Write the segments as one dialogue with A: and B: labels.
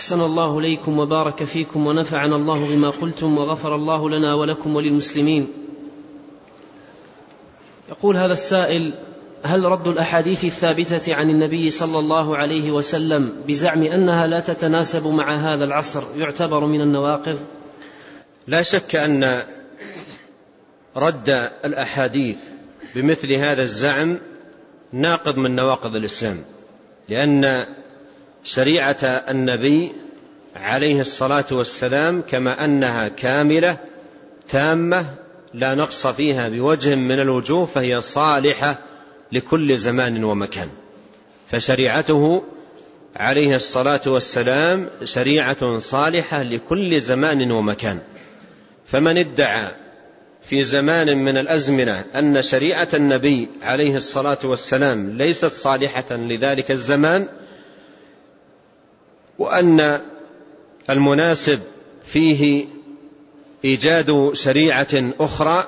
A: أحسن الله إليكم وبارك فيكم ونفعنا الله بما قلتم وغفر الله لنا ولكم وللمسلمين. يقول هذا السائل هل رد الأحاديث الثابتة عن النبي صلى الله عليه وسلم بزعم أنها لا تتناسب مع هذا العصر يعتبر من النواقض؟
B: لا شك أن رد الأحاديث بمثل هذا الزعم ناقض من نواقض الإسلام لأن شريعة النبي عليه الصلاة والسلام كما أنها كاملة تامة لا نقص فيها بوجه من الوجوه فهي صالحة لكل زمان ومكان. فشريعته عليه الصلاة والسلام شريعة صالحة لكل زمان ومكان. فمن ادعى في زمان من الأزمنة أن شريعة النبي عليه الصلاة والسلام ليست صالحة لذلك الزمان وأن المناسب فيه إيجاد شريعة أخرى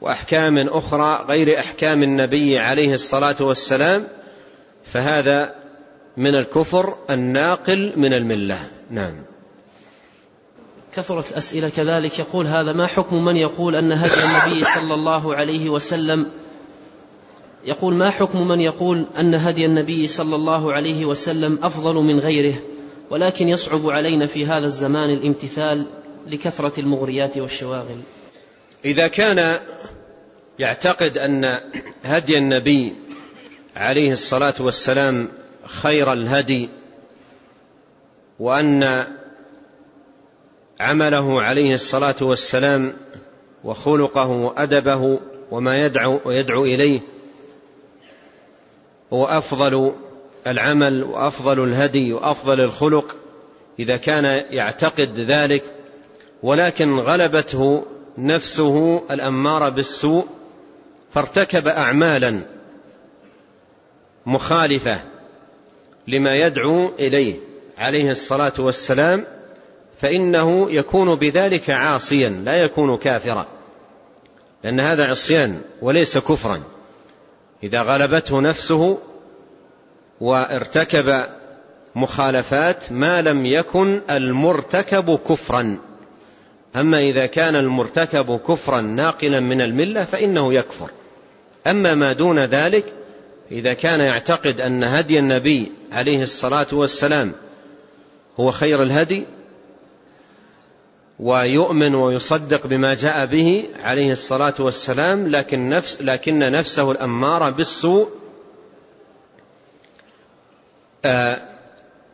B: وأحكام أخرى غير أحكام النبي عليه الصلاة والسلام فهذا من الكفر الناقل من الملة. نعم.
A: كثرت الأسئلة كذلك يقول هذا ما حكم من يقول أن هدي النبي صلى الله عليه وسلم يقول ما حكم من يقول أن هدي النبي صلى الله عليه وسلم أفضل من غيره ولكن يصعب علينا في هذا الزمان الامتثال لكثرة المغريات والشواغل.
B: إذا كان يعتقد أن هدي النبي عليه الصلاة والسلام خير الهدي وأن عمله عليه الصلاة والسلام وخلقه وأدبه وما يدعو ويدعو إليه هو أفضل العمل وأفضل الهدي وأفضل الخلق إذا كان يعتقد ذلك ولكن غلبته نفسه الأمارة بالسوء فارتكب أعمالا مخالفة لما يدعو إليه عليه الصلاة والسلام فإنه يكون بذلك عاصيا لا يكون كافرا لأن هذا عصيان وليس كفرا. إذا غلبته نفسه وارتكب مخالفات ما لم يكن المرتكب كفرا. أما إذا كان المرتكب كفرا ناقلا من الملة فإنه يكفر. أما ما دون ذلك إذا كان يعتقد أن هدي النبي عليه الصلاة والسلام هو خير الهدي ويؤمن ويصدق بما جاء به عليه الصلاة والسلام لكن, نفس لكن نفسه الأمارة بالسوء آه،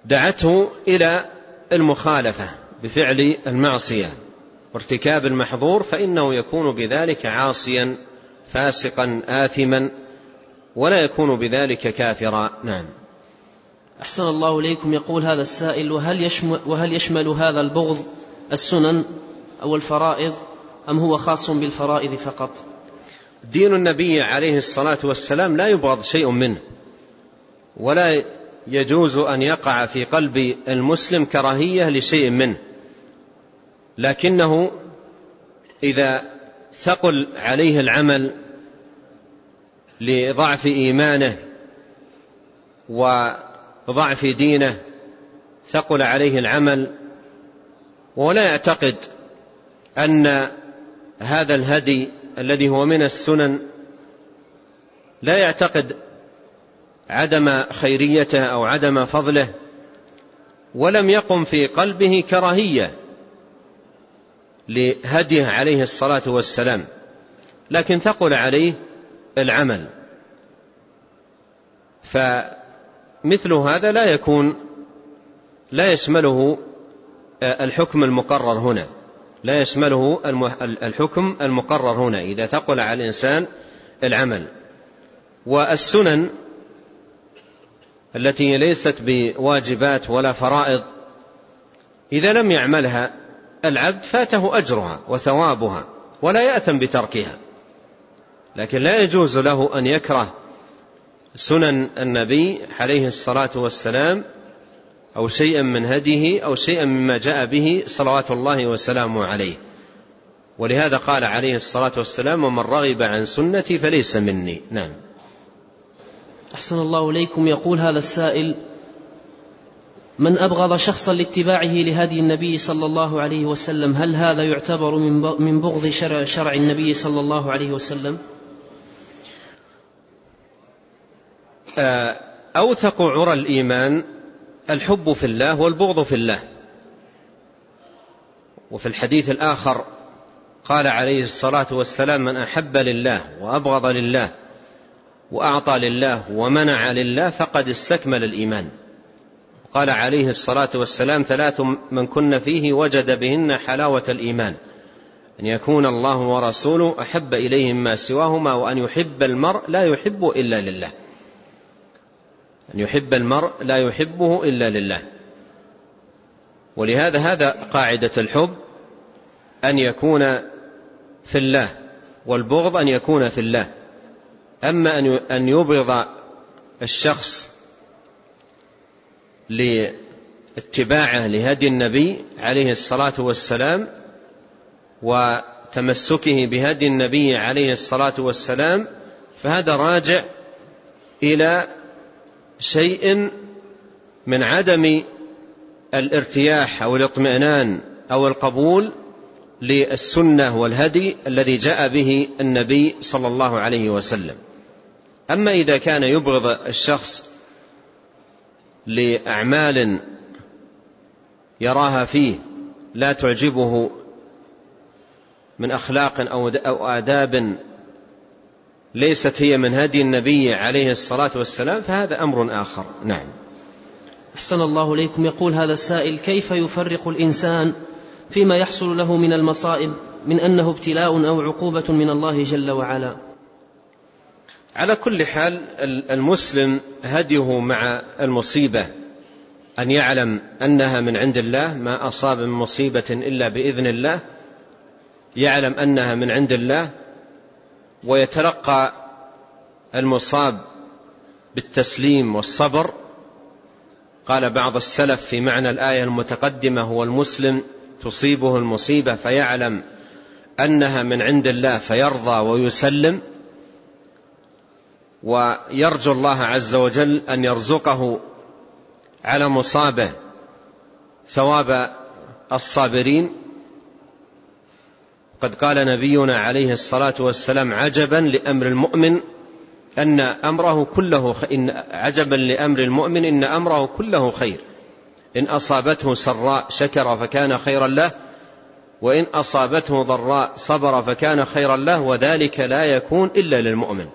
B: دعته إلى المخالفة بفعل المعصية وارتكاب المحظور فإنه يكون بذلك عاصيا فاسقا آثما ولا يكون بذلك كافرا. نعم.
A: أحسن الله إليكم. يقول هذا السائل وهل يشمل, وهل يشمل هذا البغض السنن أو الفرائض أم هو خاص بالفرائض فقط؟
B: دين النبي عليه الصلاة والسلام لا يبغض شيء منه ولا يجوز أن يقع في قلب المسلم كراهية لشيء منه. لكنه إذا ثقل عليه العمل لضعف إيمانه وضعف دينه ثقل عليه العمل ولا يعتقد أن هذا الهدي الذي هو من السنن لا يعتقد عدم خيريته أو عدم فضله ولم يقم في قلبه كراهية لهديه عليه الصلاة والسلام لكن ثقل عليه العمل. فمثل هذا لا يكون لا يشمله الحكم المقرر هنا. لا يشمله الحكم المقرر هنا إذا ثقل على الإنسان العمل. والسنن التي ليست بواجبات ولا فرائض إذا لم يعملها العبد فاته أجرها وثوابها ولا يأثم بتركها. لكن لا يجوز له أن يكره سنن النبي عليه الصلاة والسلام أو شيئا من هديه أو شيئا مما جاء به صلوات الله وسلامه عليه. ولهذا قال عليه الصلاة والسلام ومن رغب عن سنتي فليس مني. نعم.
A: أحسن الله إليكم. يقول هذا السائل من أبغض شخصا لاتباعه لهدي النبي صلى الله عليه وسلم هل هذا يعتبر من بغض شرع, شرع النبي صلى الله عليه وسلم؟
B: آه، أوثق عرى الإيمان الحب في الله والبغض في الله. وفي الحديث الآخر قال عليه الصلاة والسلام من أحب لله وأبغض لله وأعطى لله ومنع لله فقد استكمل الإيمان. قال عليه الصلاة والسلام ثلاث من كن فيه وجد بهن حلاوة الإيمان. أن يكون الله ورسوله أحب إليه ما سواهما وأن يحب المرء لا يحب إلا لله. أن يحب المرء لا يحبه إلا لله. ولهذا هذا قاعدة الحب أن يكون في الله والبغض أن يكون في الله. أما أن يبغض الشخص لاتباعه لهدي النبي عليه الصلاة والسلام وتمسكه بهدي النبي عليه الصلاة والسلام فهذا راجع إلى شيء من عدم الارتياح أو الاطمئنان أو القبول للسنة والهدي الذي جاء به النبي صلى الله عليه وسلم. أما إذا كان يبغض الشخص لأعمال يراها فيه لا تعجبه من أخلاق أو آداب ليست هي من هدي النبي عليه الصلاة والسلام فهذا أمر آخر. نعم.
A: أحسن الله إليكم. يقول هذا السائل كيف يفرق الإنسان فيما يحصل له من المصائب من أنه ابتلاء أو عقوبة من الله جل وعلا؟
B: على كل حال المسلم هديه مع المصيبة أن يعلم أنها من عند الله ما أصاب من مصيبة إلا بإذن الله يعلم أنها من عند الله ويتلقى المصاب بالتسليم والصبر. قال بعض السلف في معنى الآية المتقدمة هو المسلم تصيبه المصيبة فيعلم أنها من عند الله فيرضى ويسلم ويرجو الله عز وجل أن يرزقه على مصابه ثواب الصابرين. قد قال نبينا عليه الصلاة والسلام عجبا لأمر المؤمن أن أمره كله إن عجبا لأمر المؤمن إن أمره كله خير. إن أصابته سراء شكر فكان خيرا له وإن أصابته ضراء صبر فكان خيرا له وذلك لا يكون إلا للمؤمن.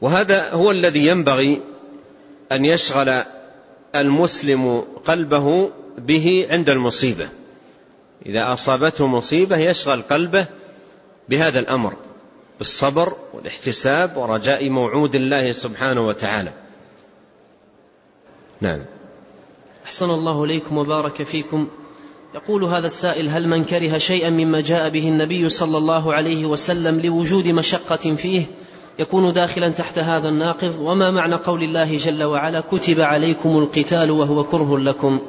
B: وهذا هو الذي ينبغي أن يشغل المسلم قلبه به عند المصيبة. إذا أصابته مصيبة يشغل قلبه بهذا الأمر بالصبر والاحتساب ورجاء موعود الله سبحانه وتعالى. نعم.
A: أحسن الله إليكم وبارك فيكم. يقول هذا السائل هل من كره شيئا مما جاء به النبي صلى الله عليه وسلم لوجود مشقة فيه يكون داخلا تحت هذا الناقض؟ وما معنى قول الله جل وعلا كتب عليكم القتال وهو كره لكم؟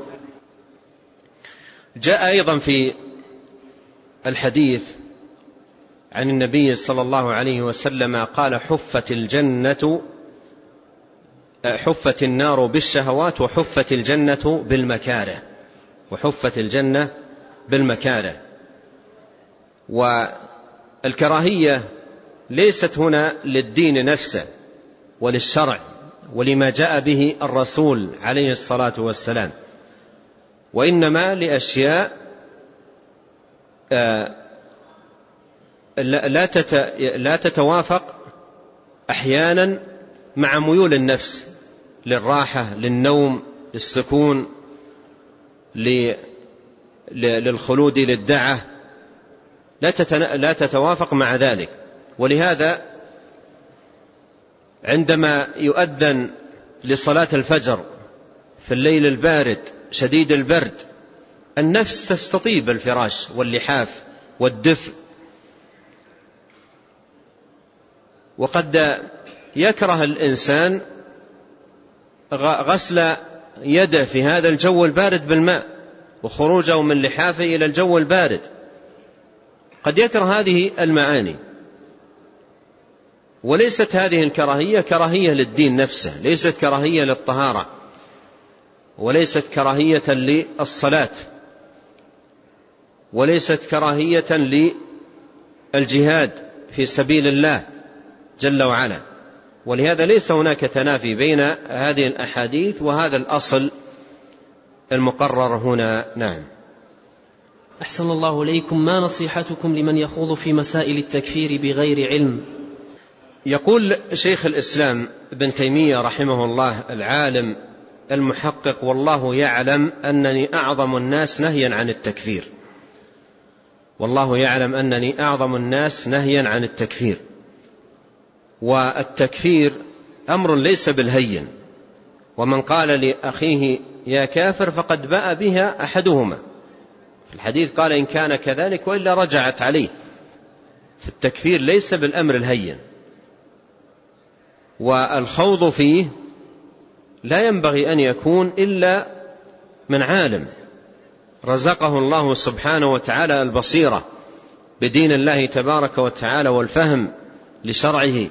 B: جاء أيضا في الحديث عن النبي صلى الله عليه وسلم قال حفت الجنة حفت النار بالشهوات وحفت الجنة بالمكاره وحفت الجنة بالمكاره. والكراهية ليست هنا للدين نفسه وللشرع ولما جاء به الرسول عليه الصلاة والسلام. وإنما لأشياء آه، لا تتوافق أحيانا مع ميول النفس للراحة للنوم للسكون للخلود للدعة. لا تتوافق مع ذلك. ولهذا عندما يؤذن لصلاة الفجر في الليل البارد شديد البرد. النفس تستطيب الفراش واللحاف والدفء. وقد يكره الإنسان غسل يده في هذا الجو البارد بالماء وخروجه من لحافه إلى الجو البارد. قد يكره هذه المعاني. وليست هذه الكراهية كراهية للدين نفسه ليست كراهية للطهارة. وليست كراهية للصلاة. وليست كراهية للجهاد في سبيل الله جل وعلا. ولهذا ليس هناك تنافي بين هذه الأحاديث وهذا الأصل المقرر هنا. نعم.
A: أحسن الله إليكم. ما نصيحتكم لمن يخوض في مسائل التكفير بغير علم؟
B: يقول شيخ الإسلام ابن تيمية رحمه الله العالم المحقق والله يعلم أنني أعظم الناس نهيا عن التكفير. والله يعلم أنني أعظم الناس نهيا عن التكفير. والتكفير أمر ليس بالهين. ومن قال لأخيه يا كافر فقد باء بها أحدهما. في الحديث قال إن كان كذلك وإلا رجعت عليه. فالتكفير ليس بالأمر الهين. والخوض فيه لا ينبغي أن يكون إلا من عالم. رزقه الله سبحانه وتعالى البصيرة بدين الله تبارك وتعالى والفهم لشرعه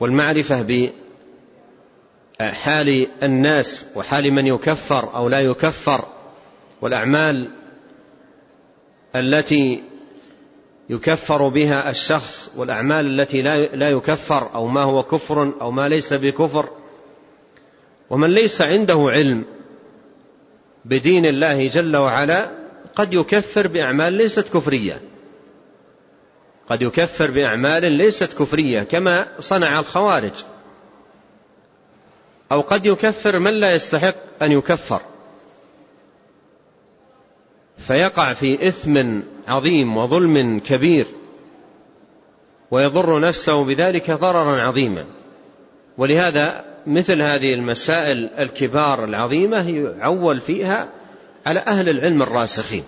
B: والمعرفة بحال الناس وحال من يكفر أو لا يكفر والأعمال التي يكفر بها الشخص والأعمال التي لا يكفر أو ما هو كفر أو ما ليس بكفر ومن ليس عنده علم بدين الله جل وعلا قد يكفر بأعمال ليست كفرية. قد يكفر بأعمال ليست كفرية كما صنع الخوارج. أو قد يكفر من لا يستحق أن يكفر. فيقع في إثم عظيم وظلم كبير ويضر نفسه بذلك ضررا عظيما. ولهذا مثل هذه المسائل الكبار العظيمة يعول فيها على أهل العلم الراسخين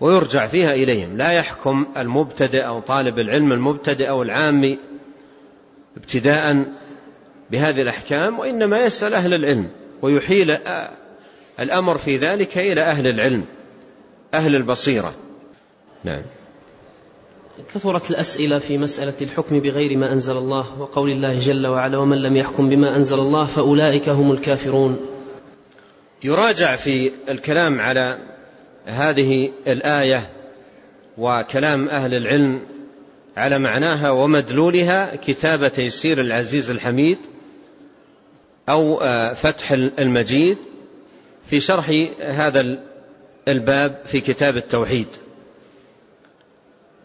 B: ويرجع فيها إليهم. لا يحكم المبتدئ أو طالب العلم المبتدئ أو العامي ابتداء بهذه الأحكام وإنما يسأل أهل العلم ويحيل الأمر في ذلك إلى أهل العلم أهل البصيرة. نعم.
A: كثرت الأسئلة في مسألة الحكم بغير ما أنزل الله وقول الله جل وعلا ومن لم يحكم بما أنزل الله فأولئك هم الكافرون.
B: يراجع في الكلام على هذه الآية وكلام أهل العلم على معناها ومدلولها كتاب تيسير العزيز الحميد أو فتح المجيد في شرح هذا الباب في كتاب التوحيد.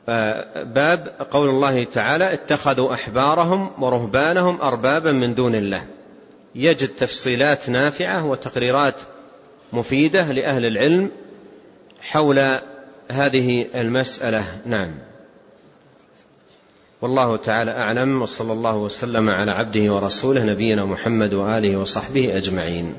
B: باب قول الله تعالى اتخذوا أحبارهم ورهبانهم أربابا من دون الله. يجد تفصيلات نافعة وتقريرات مفيدة لأهل العلم حول هذه المسألة. نعم. والله تعالى أعلم وصلى الله وسلم على عبده ورسوله نبينا محمد وآله وصحبه أجمعين.